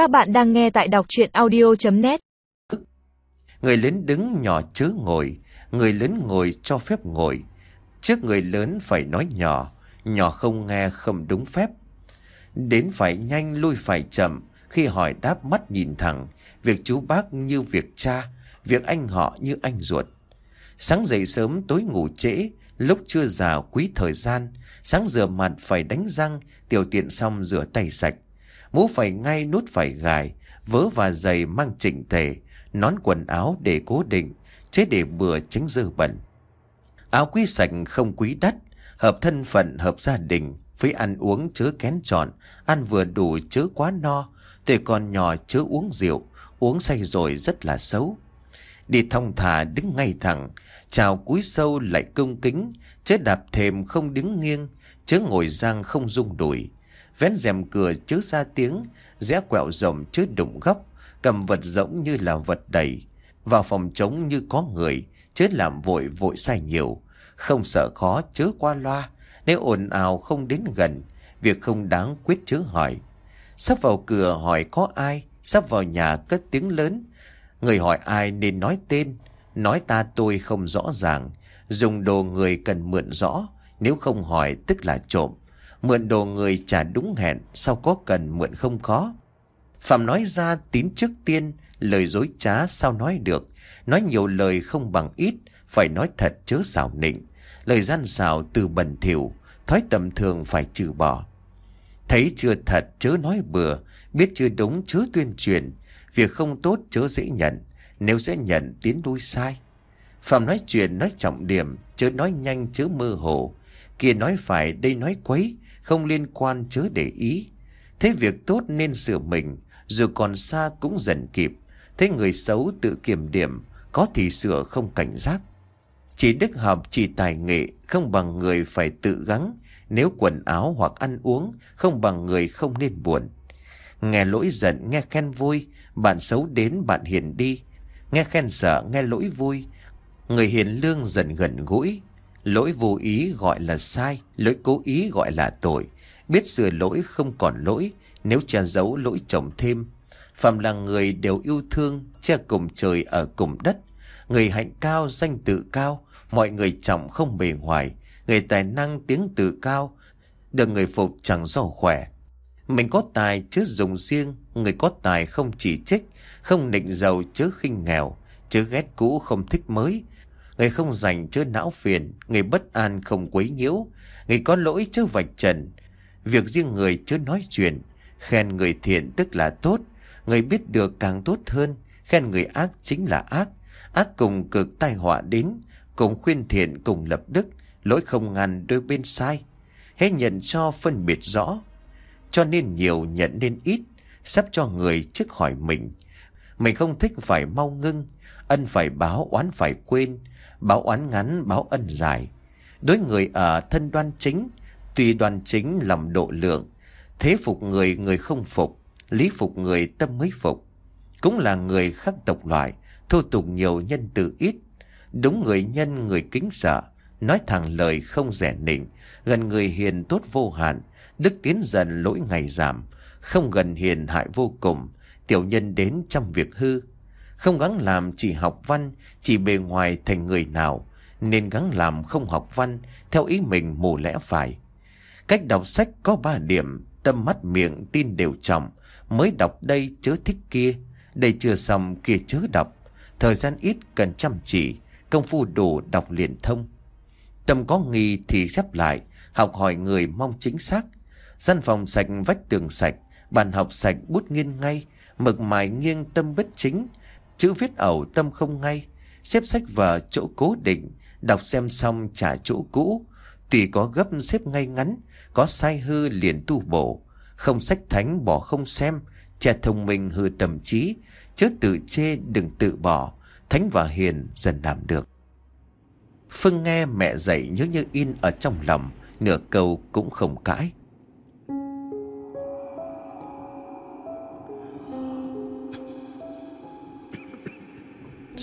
Các bạn đang nghe tại đọc chuyện audio.net Người lớn đứng nhỏ chớ ngồi, người lớn ngồi cho phép ngồi. Trước người lớn phải nói nhỏ, nhỏ không nghe không đúng phép. Đến phải nhanh lui phải chậm, khi hỏi đáp mắt nhìn thẳng, việc chú bác như việc cha, việc anh họ như anh ruột. Sáng dậy sớm tối ngủ trễ, lúc chưa già quý thời gian, sáng rửa mặt phải đánh răng, tiểu tiện xong rửa tay sạch. Mũ phải ngay nút phải gài, vớ và giày mang chỉnh thể nón quần áo để cố định, chế để bừa tránh dư bẩn. Áo quý sạch không quý đắt, hợp thân phận hợp gia đình, với ăn uống chớ kén trọn, ăn vừa đủ chớ quá no, tuổi còn nhỏ chớ uống rượu, uống say rồi rất là xấu. Đi thông thả đứng ngay thẳng, chào cúi sâu lại cung kính, chớ đạp thềm không đứng nghiêng, chớ ngồi giang không rung đùi. Vén rèm cửa chớ ra tiếng, rẽ quẹo rộng chớ đụng góc, cầm vật rỗng như là vật đầy. Vào phòng trống như có người, chớ làm vội vội sai nhiều, không sợ khó chớ qua loa, nếu ồn ào không đến gần, việc không đáng quyết chớ hỏi. Sắp vào cửa hỏi có ai, sắp vào nhà cất tiếng lớn. Người hỏi ai nên nói tên, nói ta tôi không rõ ràng. Dùng đồ người cần mượn rõ, nếu không hỏi tức là trộm. Mượn đồ người trả đúng hẹn, sao có cần mượn không khó Phạm nói ra tín trước tiên, lời dối trá sao nói được. Nói nhiều lời không bằng ít, phải nói thật chớ xảo nịnh. Lời gian xảo từ bẩn thỉu, thói tầm thường phải trừ bỏ. Thấy chưa thật chớ nói bừa, biết chưa đúng chớ tuyên truyền, việc không tốt chớ dễ nhận, nếu dễ nhận tiến đuôi sai. Phạm nói chuyện nói trọng điểm, chớ nói nhanh chớ mơ hồ, kia nói phải đây nói quấy, không liên quan chớ để ý. Thế việc tốt nên sửa mình, dù còn xa cũng dần kịp. Thế người xấu tự kiểm điểm, có thì sửa không cảnh giác. Chỉ đức học chỉ tài nghệ, không bằng người phải tự gắng. Nếu quần áo hoặc ăn uống, không bằng người không nên buồn. Nghe lỗi giận, nghe khen vui, bạn xấu đến bạn hiền đi. Nghe khen sợ, nghe lỗi vui. Người hiền lương dần gần gũi. Lỗi vô ý gọi là sai, lỗi cố ý gọi là tội. Biết sửa lỗi không còn lỗi, nếu che giấu lỗi chồng thêm. Phạm là người đều yêu thương, che cùng trời ở cùng đất. Người hạnh cao, danh tự cao, mọi người trọng không bề ngoài. Người tài năng tiếng tự cao, được người phục chẳng do khỏe. Mình có tài chứ dùng riêng, người có tài không chỉ trích, không nịnh giàu chứ khinh nghèo, chứ ghét cũ không thích mới. Người không dành chứ não phiền, người bất an không quấy nhiễu, người có lỗi chứ vạch trần. Việc riêng người chứ nói chuyện, khen người thiện tức là tốt, người biết được càng tốt hơn, khen người ác chính là ác. Ác cùng cực tai họa đến, cùng khuyên thiện cùng lập đức, lỗi không ngăn đôi bên sai. Hãy nhận cho phân biệt rõ, cho nên nhiều nhận nên ít, sắp cho người trước hỏi mình. Mình không thích phải mau ngưng, ân phải báo oán phải quên, báo oán ngắn báo ân dài. Đối người ở thân đoan chính, tùy đoan chính lòng độ lượng, thế phục người người không phục, lý phục người tâm mới phục. Cũng là người khác tộc loại, thô tục nhiều nhân từ ít. Đúng người nhân người kính sợ, nói thẳng lời không rẻ nịnh, gần người hiền tốt vô hạn, đức tiến dần lỗi ngày giảm, không gần hiền hại vô cùng, tiểu nhân đến trong việc hư. Không gắng làm chỉ học văn, chỉ bề ngoài thành người nào, nên gắng làm không học văn, theo ý mình mù lẽ phải. Cách đọc sách có ba điểm, tâm mắt miệng tin đều trọng, mới đọc đây chớ thích kia, đây chưa xong kia chớ đọc. Thời gian ít cần chăm chỉ, công phu đủ đọc liền thông. Tâm có nghi thì xếp lại, học hỏi người mong chính xác. Gian phòng sạch vách tường sạch, bàn học sạch bút nghiên ngay, mực mài nghiêng tâm bất chính, chữ viết ẩu tâm không ngay, xếp sách vào chỗ cố định, đọc xem xong trả chỗ cũ, tùy có gấp xếp ngay ngắn, có sai hư liền tu bổ, không sách thánh bỏ không xem, trẻ thông minh hư tầm trí, chớ tự chê đừng tự bỏ, thánh và hiền dần làm được. Phương nghe mẹ dạy nhớ như in ở trong lòng, nửa câu cũng không cãi.